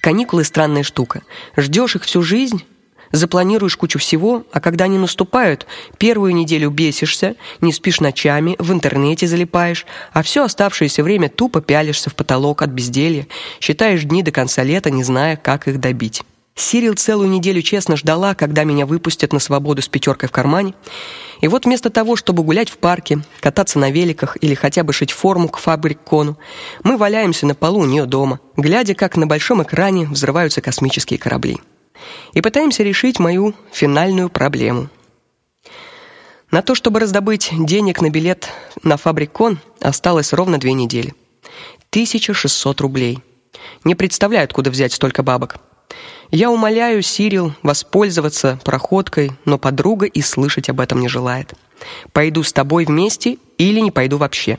Каникулы странная штука. Ждешь их всю жизнь, запланируешь кучу всего, а когда они наступают, первую неделю бесишься, не спишь ночами, в интернете залипаешь, а все оставшееся время тупо пялишься в потолок от безделья, считаешь дни до конца лета, не зная, как их добить. Сирил целую неделю честно ждала, когда меня выпустят на свободу с пятеркой в кармане. И вот вместо того, чтобы гулять в парке, кататься на великах или хотя бы шить форму к фабрик-кону, мы валяемся на полу у нее дома, глядя, как на большом экране взрываются космические корабли. И пытаемся решить мою финальную проблему. На то, чтобы раздобыть денег на билет на фабрик-кон, осталось ровно две недели. 1600 рублей. Не представляю, откуда взять столько бабок. Я умоляю Сирил воспользоваться проходкой, но подруга и слышать об этом не желает. Пойду с тобой вместе или не пойду вообще.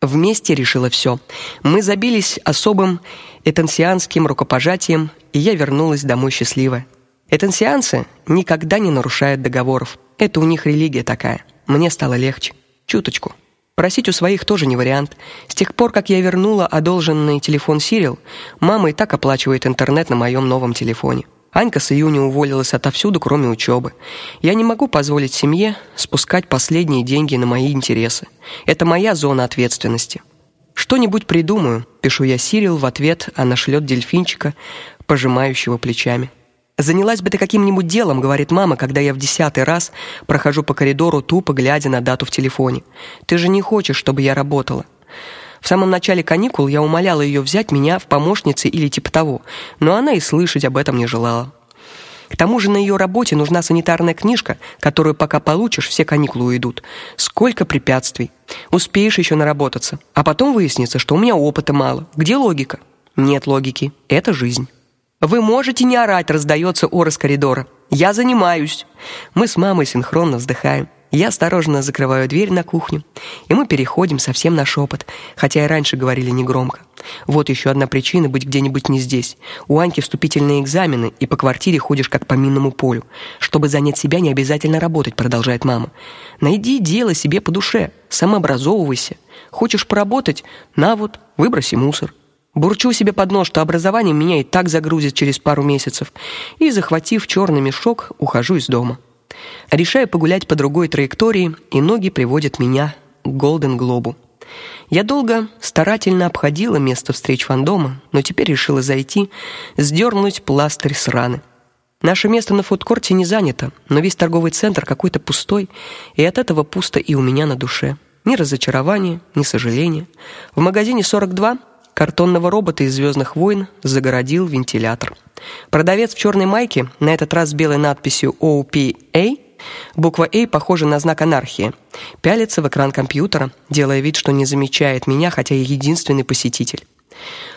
Вместе решила все. Мы забились особым этансианским рукопожатием, и я вернулась домой счастливая. Этансианцы никогда не нарушают договоров. Это у них религия такая. Мне стало легче, чуточку. Просить у своих тоже не вариант. С тех пор, как я вернула одолженный телефон Сирил, мама и так оплачивает интернет на моем новом телефоне. Анька с июня уволилась отовсюду, кроме учебы. Я не могу позволить семье спускать последние деньги на мои интересы. Это моя зона ответственности. Что-нибудь придумаю, пишу я Сирил в ответ, она шлет дельфинчика, пожимающего плечами. Занялась бы ты каким-нибудь делом, говорит мама, когда я в десятый раз прохожу по коридору, тупо глядя на дату в телефоне. Ты же не хочешь, чтобы я работала. В самом начале каникул я умоляла ее взять меня в помощницы или типа того, но она и слышать об этом не желала. К тому же на ее работе нужна санитарная книжка, которую пока получишь, все каникулы уйдут. Сколько препятствий. Успеешь еще наработаться, а потом выяснится, что у меня опыта мало. Где логика? Нет логики. Это жизнь. Вы можете не орать, раздается ор из коридора. Я занимаюсь. Мы с мамой синхронно вздыхаем. Я осторожно закрываю дверь на кухню, и мы переходим совсем на шепот, хотя и раньше говорили негромко. Вот еще одна причина быть где-нибудь не здесь. У Аньки вступительные экзамены, и по квартире ходишь как по минному полю. Чтобы занять себя, не обязательно работать, продолжает мама. Найди дело себе по душе, самообразовывайся. Хочешь поработать? На вот, выброси мусор. Бурчу себе под нос, что образование меня и так загрузит через пару месяцев, и, захватив черный мешок, ухожу из дома. Решаю погулять по другой траектории, и ноги приводят меня к Голден Глобу. Я долго старательно обходила место встреч фандома, но теперь решила зайти, сдернуть пластырь с раны. Наше место на фудкорте не занято, но весь торговый центр какой-то пустой, и от этого пусто и у меня на душе. Ни разочарования, ни сожаления. В магазине 42 картонного робота из Звездных войн загородил вентилятор. Продавец в черной майке, на этот раз с белой надписью OPA, буква A похожа на знак анархии, пялится в экран компьютера, делая вид, что не замечает меня, хотя я единственный посетитель.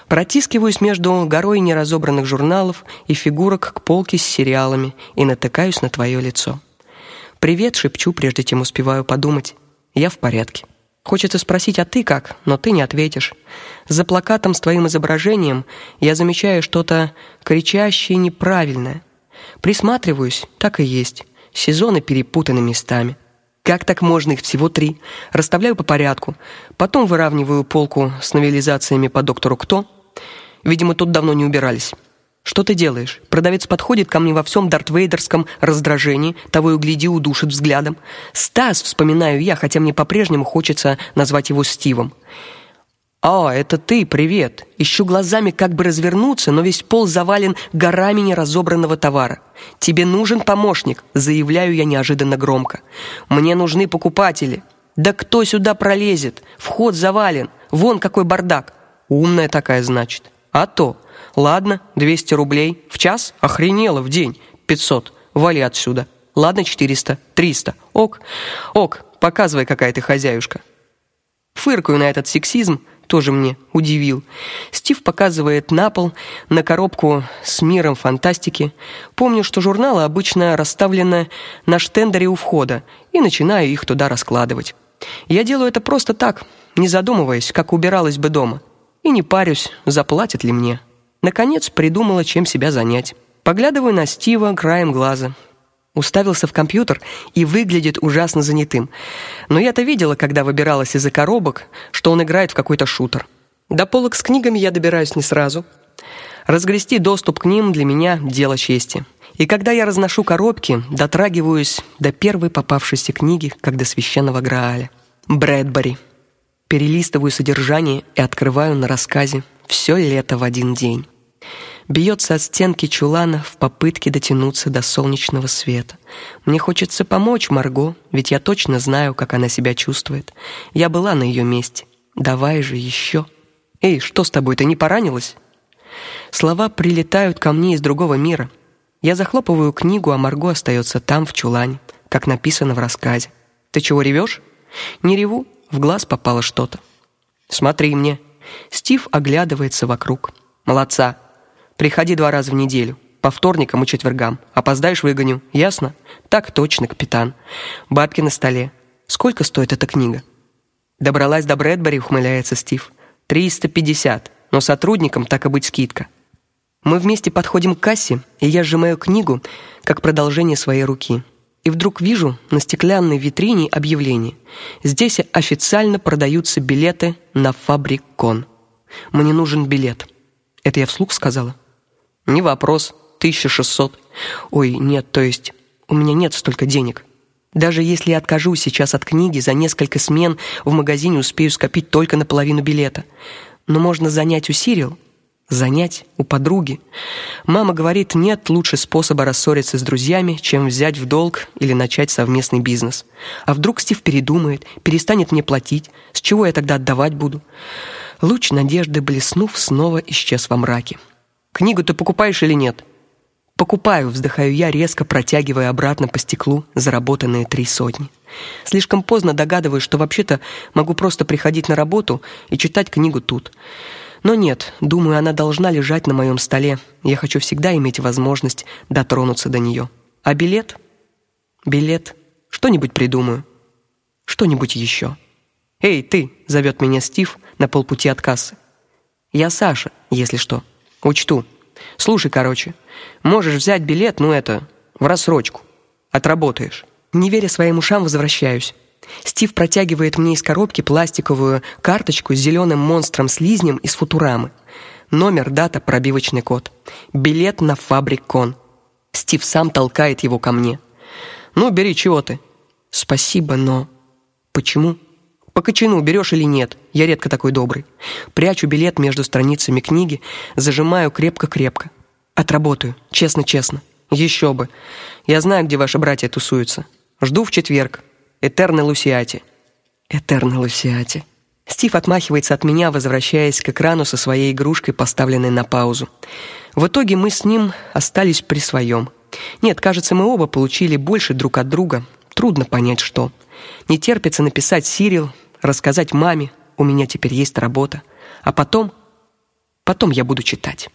Протискиваюсь между горой неразобранных журналов и фигурок к полке с сериалами и натыкаюсь на твое лицо. Привет, шепчу, прежде чем успеваю подумать. Я в порядке. Хочется спросить: "А ты как?", но ты не ответишь. За плакатом с твоим изображением я замечаю что-то кричащее неправильное. Присматриваюсь, так и есть. Сезоны перепутаны местами. Как так можно их всего три? Расставляю по порядку. Потом выравниваю полку с новелизациями по доктору Кто. Видимо, тут давно не убирались. Что ты делаешь? Продавец подходит ко мне во всем дартвейдерском раздражении, того и гляди удушит взглядом. Стас, вспоминаю я, хотя мне по-прежнему хочется назвать его Стивом. «А, это ты, привет!» Ищу глазами, как бы развернуться, но весь пол завален горами неразобранного товара. «Тебе нужен помощник», — заявляю я неожиданно громко. «Мне нужны покупатели». «Да кто сюда пролезет? Вход завален. Вон какой бардак». «Умная такая, значит». «А то». Ладно, 200 рублей в час, охренело в день. 500. Вали отсюда. Ладно, 400, 300. Ок. Ок, показывай, какая ты хозяюшка. Фыркаю на этот сексизм, тоже мне удивил. Стив показывает на пол, на коробку с миром фантастики. Помню, что журналы обычно расставлены на штендере у входа, и начинаю их туда раскладывать. Я делаю это просто так, не задумываясь, как убиралась бы дома. И не парюсь, заплатят ли мне. Наконец придумала, чем себя занять. Поглядываю на Стива краем глаза. Уставился в компьютер и выглядит ужасно занятым. Но я-то видела, когда выбиралась из-за коробок, что он играет в какой-то шутер. До полок с книгами я добираюсь не сразу. Разгрести доступ к ним для меня дело чести. И когда я разношу коробки, дотрагиваюсь до первой попавшейся книги, как до священного Грааля. Брэдбери. Перелистываю содержание и открываю на рассказе все лето в один день. Бьется от стенки чулана в попытке дотянуться до солнечного света. Мне хочется помочь Марго, ведь я точно знаю, как она себя чувствует. Я была на ее месте. Давай же еще. Эй, что с тобой? Ты не поранилась? Слова прилетают ко мне из другого мира. Я захлопываю книгу, а Марго остается там в чулане, как написано в рассказе. Ты чего ревешь? Не реву, в глаз попало что-то. Смотри мне. Стив оглядывается вокруг. Молодца. Приходи два раза в неделю, по вторникам и четвергам. Опоздаешь выгоню. Ясно? Так точно, капитан. Бабки на столе. Сколько стоит эта книга? Добралась до Брэдбери, ухмыляется Стив. 350, но сотрудникам так и быть скидка. Мы вместе подходим к кассе, и я сжимаю книгу, как продолжение своей руки. И вдруг вижу на стеклянной витрине объявление. Здесь официально продаются билеты на Фабрикон. Мне нужен билет. Это я вслух сказала. Не вопрос. 1600. Ой, нет, то есть у меня нет столько денег. Даже если я откажусь сейчас от книги, за несколько смен в магазине успею скопить только на половину билета. Но можно занять у Сирил, занять у подруги. Мама говорит, нет лучше способа рассориться с друзьями, чем взять в долг или начать совместный бизнес. А вдруг Стив передумает, перестанет мне платить? С чего я тогда отдавать буду? Луч надежды блеснув, снова исчез во мраке. Книгу ты покупаешь или нет? Покупаю, вздыхаю я, резко протягивая обратно по стеклу заработанные три сотни. Слишком поздно догадываюсь, что вообще-то могу просто приходить на работу и читать книгу тут. Но нет, думаю, она должна лежать на моем столе. Я хочу всегда иметь возможность дотронуться до нее. А билет? Билет. Что-нибудь придумаю. Что-нибудь еще. Эй, ты, зовет меня Стив на полпути от кассы. Я Саша, если что. Учту. Слушай, короче, можешь взять билет, ну это, в рассрочку. Отработаешь. Не веря своим ушам, возвращаюсь. Стив протягивает мне из коробки пластиковую карточку с зеленым монстром-слизнем из Футурамы. Номер, дата, пробивочный код. Билет на Фабрикон. Стив сам толкает его ко мне. Ну, бери, чего ты? Спасибо, но почему? По кочану берешь или нет? Я редко такой добрый. Прячу билет между страницами книги, зажимаю крепко-крепко. Отработаю, честно-честно. Еще бы. Я знаю, где ваши братья тусуются. Жду в четверг. Этерна Лусиати. Этерна Лусиати. Стив отмахивается от меня, возвращаясь к экрану со своей игрушкой, поставленной на паузу. В итоге мы с ним остались при своем. Нет, кажется, мы оба получили больше друг от друга. Трудно понять что. Не терпится написать Сирил, рассказать маме, у меня теперь есть работа, а потом потом я буду читать.